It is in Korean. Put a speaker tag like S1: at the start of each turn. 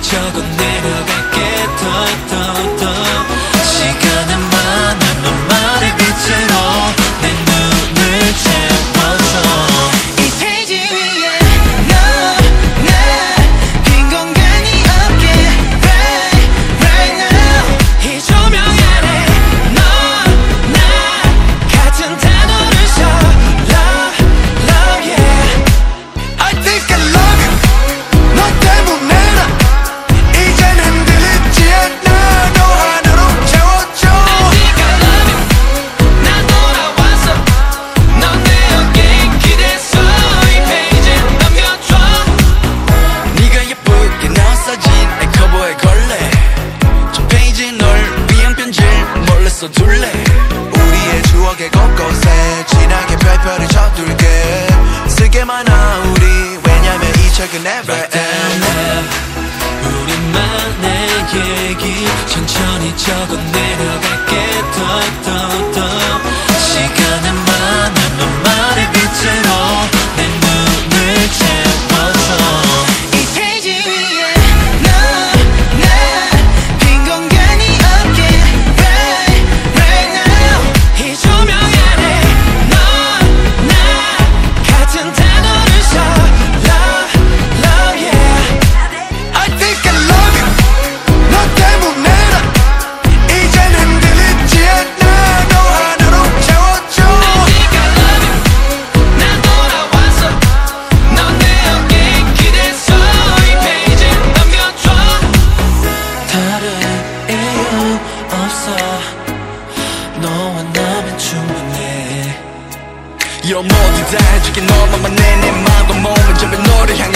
S1: 저곳
S2: 내려갈게 더
S3: 게
S1: 많아 우리. 왜냐면 이 책은 never end
S2: 우리만의 얘기. 천천히 적어내려. 너와 나면 충분해.
S1: Yo 모두 다 해줄게 너만만 해내 마음 몸을 잡아 너를 향해